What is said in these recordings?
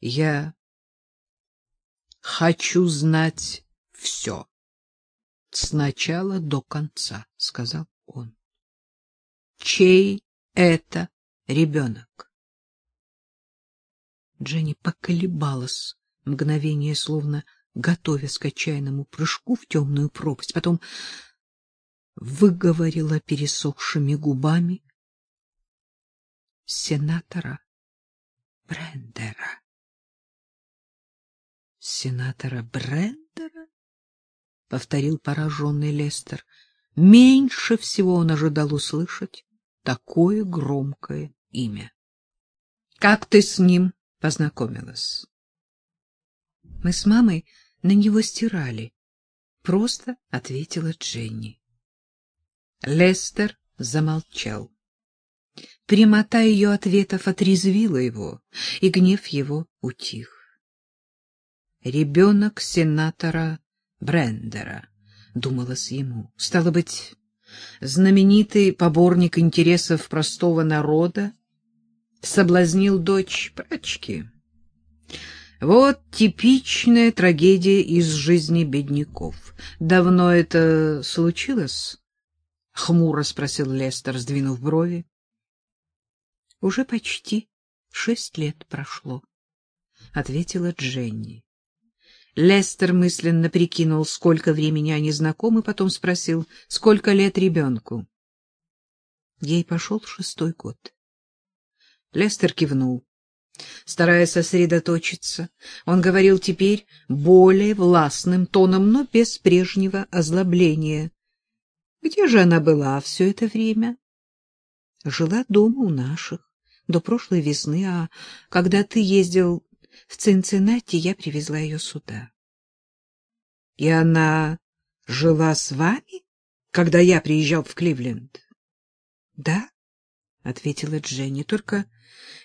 — Я хочу знать все. С начала до конца, — сказал он. — Чей это ребенок? Дженни поколебалась мгновение, словно готовясь к отчаянному прыжку в темную пропасть. Потом выговорила пересохшими губами сенатора Брендера сенатора Брендера? — повторил пораженный Лестер. Меньше всего он ожидал услышать такое громкое имя. — Как ты с ним познакомилась? — Мы с мамой на него стирали, — просто ответила Дженни. Лестер замолчал. Прямота ее ответов отрезвила его, и гнев его утих ребенок сенатора Брендера, думалось ему. Стало быть, знаменитый поборник интересов простого народа соблазнил дочь прачки. Вот типичная трагедия из жизни бедняков. Давно это случилось? — хмуро спросил Лестер, сдвинув брови. — Уже почти шесть лет прошло, — ответила Дженни. Лестер мысленно прикинул, сколько времени они знакомы, потом спросил, сколько лет ребенку. Ей пошел шестой год. Лестер кивнул. Стараясь сосредоточиться, он говорил теперь более властным тоном, но без прежнего озлобления. Где же она была все это время? Жила дома у наших до прошлой весны, а когда ты ездил в Цинциннати я привезла ее сюда. — И она жила с вами, когда я приезжал в Кливленд? — Да, — ответила Дженни, — только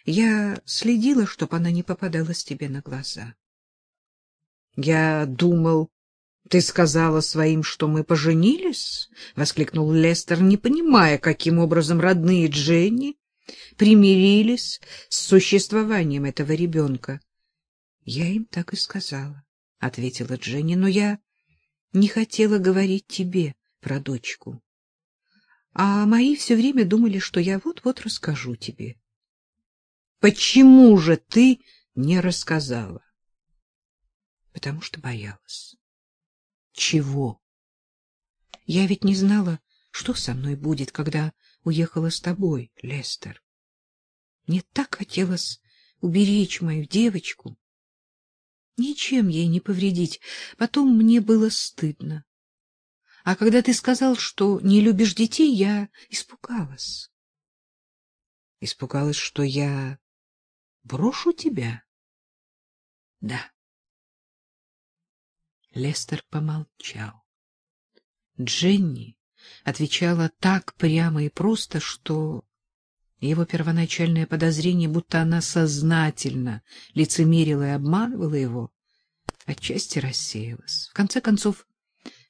я следила, чтобы она не попадалась тебе на глаза. — Я думал, ты сказала своим, что мы поженились? — воскликнул Лестер, не понимая, каким образом родные Дженни примирились с существованием этого ребенка. — Я им так и сказала, — ответила Дженни, — но я не хотела говорить тебе про дочку. А мои все время думали, что я вот-вот расскажу тебе. — Почему же ты не рассказала? — Потому что боялась. — Чего? — Я ведь не знала, что со мной будет, когда уехала с тобой, Лестер. Мне так хотелось уберечь мою девочку. Ничем ей не повредить. Потом мне было стыдно. А когда ты сказал, что не любишь детей, я испугалась. Испугалась, что я брошу тебя? Да. Лестер помолчал. Дженни отвечала так прямо и просто, что его первоначальное подозрение, будто она сознательно лицемерила и обманывала его, отчасти рассеялось. В конце концов,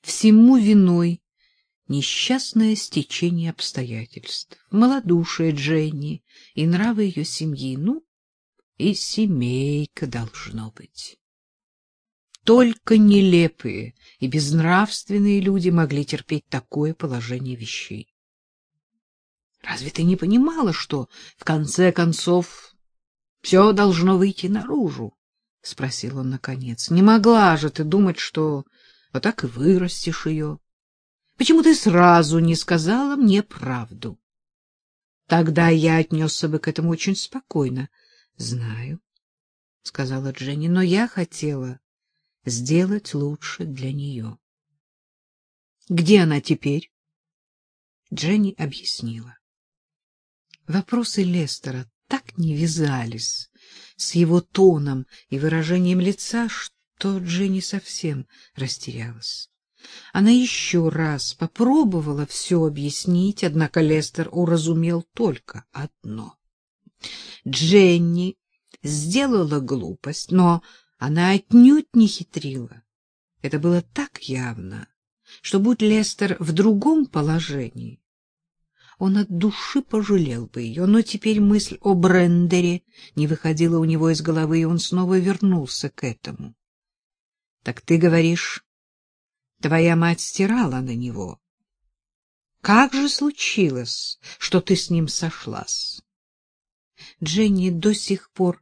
всему виной несчастное стечение обстоятельств, малодушие Дженни и нравы ее семьи, ну, и семейка должно быть. Только нелепые и безнравственные люди могли терпеть такое положение вещей. Разве ты не понимала, что, в конце концов, все должно выйти наружу? — спросил он наконец. — Не могла же ты думать, что вот так и вырастешь ее? Почему ты сразу не сказала мне правду? Тогда я отнесся бы к этому очень спокойно. — Знаю, — сказала Дженни, — но я хотела сделать лучше для нее. — Где она теперь? Дженни объяснила. Вопросы Лестера так не вязались с его тоном и выражением лица, что Дженни совсем растерялась. Она еще раз попробовала все объяснить, однако Лестер уразумел только одно. Дженни сделала глупость, но она отнюдь не хитрила. Это было так явно, что будь Лестер в другом положении, он от души пожалел бы ее, но теперь мысль о Брендере не выходила у него из головы, и он снова вернулся к этому. — Так ты говоришь, твоя мать стирала на него? Как же случилось, что ты с ним сошлась? Дженни до сих пор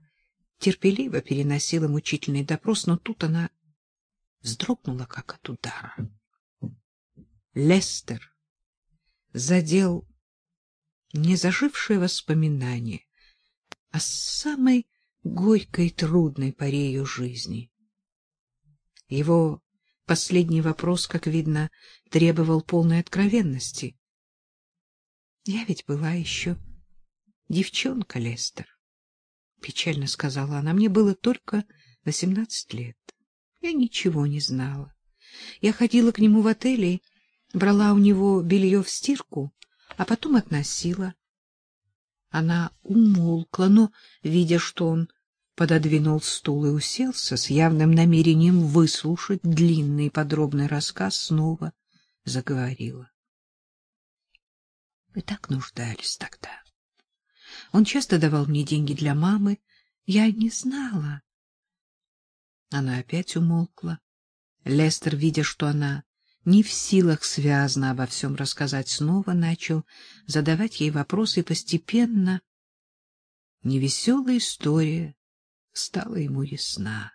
терпеливо переносила мучительный допрос, но тут она вздрогнула, как от удара. Лестер задел не зажившее воспоминание, а самой горькой и трудной поре ее жизни. Его последний вопрос, как видно, требовал полной откровенности. — Я ведь была еще девчонка, Лестер, — печально сказала она. Мне было только восемнадцать лет. Я ничего не знала. Я ходила к нему в отель и брала у него белье в стирку, а потом относила. Она умолкла, но, видя, что он пододвинул стул и уселся с явным намерением выслушать длинный подробный рассказ, снова заговорила. — Вы так нуждались тогда. Он часто давал мне деньги для мамы. Я не знала. Она опять умолкла. Лестер, видя, что она не в силах связно обо всем рассказать, снова начал задавать ей вопросы, и постепенно невеселая история стала ему ясна.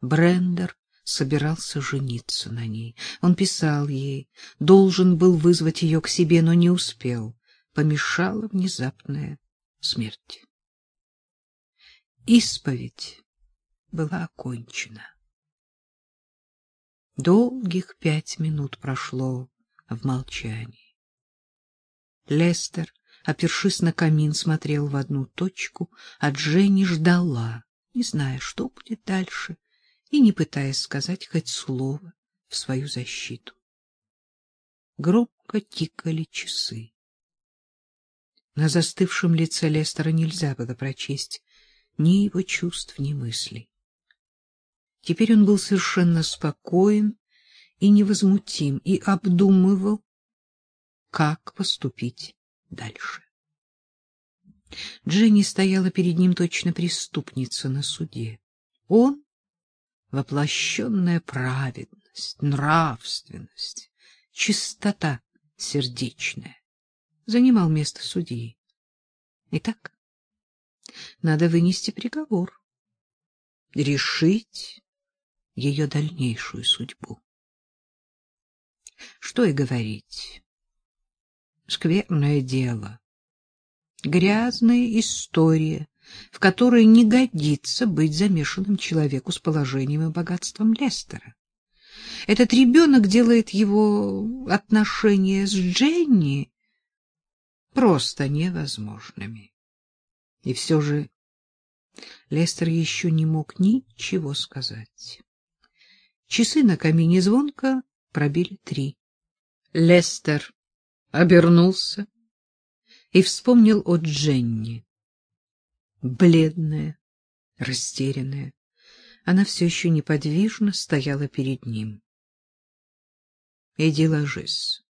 Брендер собирался жениться на ней. Он писал ей, должен был вызвать ее к себе, но не успел. Помешала внезапная смерть. Исповедь была окончена. Долгих пять минут прошло в молчании. Лестер, опершись на камин, смотрел в одну точку, а Дженни ждала, не зная, что будет дальше, и не пытаясь сказать хоть слово в свою защиту. Громко тикали часы. На застывшем лице Лестера нельзя было прочесть ни его чувств, ни мыслей. Теперь он был совершенно спокоен и невозмутим и обдумывал, как поступить дальше. Дженни стояла перед ним точно преступница на суде. Он — воплощенная праведность, нравственность, чистота сердечная. Занимал место судьи. Итак, надо вынести приговор, решить ее дальнейшую судьбу. Что и говорить. Скверное дело. Грязная история, в которой не годится быть замешанным человеку с положением и богатством Лестера. Этот ребенок делает его отношения с Дженни просто невозможными. И все же Лестер еще не мог ничего сказать. Часы на камине звонко пробили три. Лестер обернулся и вспомнил о Дженни. Бледная, растерянная, она все еще неподвижно стояла перед ним. — Иди ложись.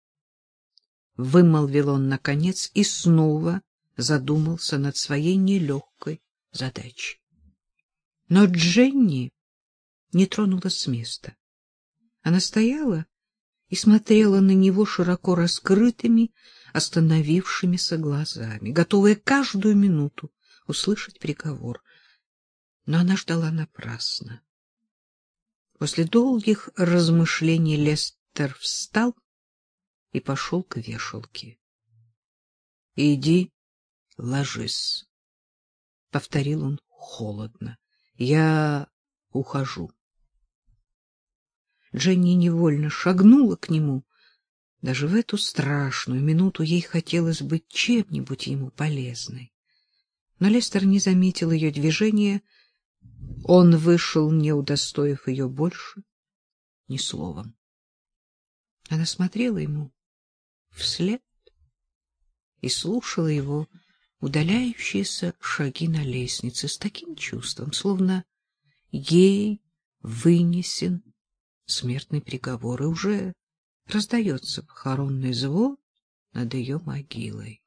Вымолвил он наконец и снова задумался над своей нелегкой задачей. Но Дженни не тронулась с места. Она стояла и смотрела на него широко раскрытыми, остановившимися глазами, готовая каждую минуту услышать приговор. Но она ждала напрасно. После долгих размышлений Лестер встал и пошел к вешалке. — Иди, ложись, — повторил он холодно. — Я ухожу. Дженни невольно шагнула к нему. Даже в эту страшную минуту ей хотелось быть чем-нибудь ему полезной. Но Лестер не заметил ее движения. Он вышел, не удостоив ее больше ни словом. Она смотрела ему вслед и слушала его удаляющиеся шаги на лестнице с таким чувством, словно ей вынесен смертный приговор, и уже раздается похоронный звон над ее могилой.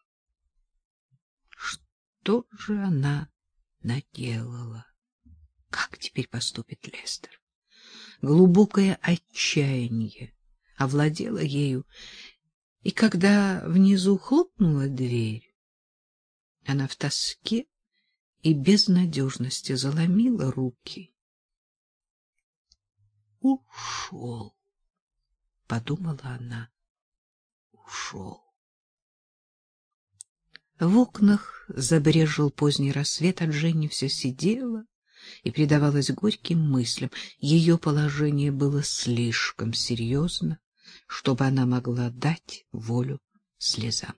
Что же она наделала? Как теперь поступит Лестер? Глубокое отчаяние овладело ею, и когда внизу хлопнула дверь, она в тоске и безнадежности заломила руки. «Ушел», — подумала она, — «ушел». В окнах забрежил поздний рассвет, а Дженни все сидела и предавалась горьким мыслям. Ее положение было слишком серьезно, чтобы она могла дать волю слезам.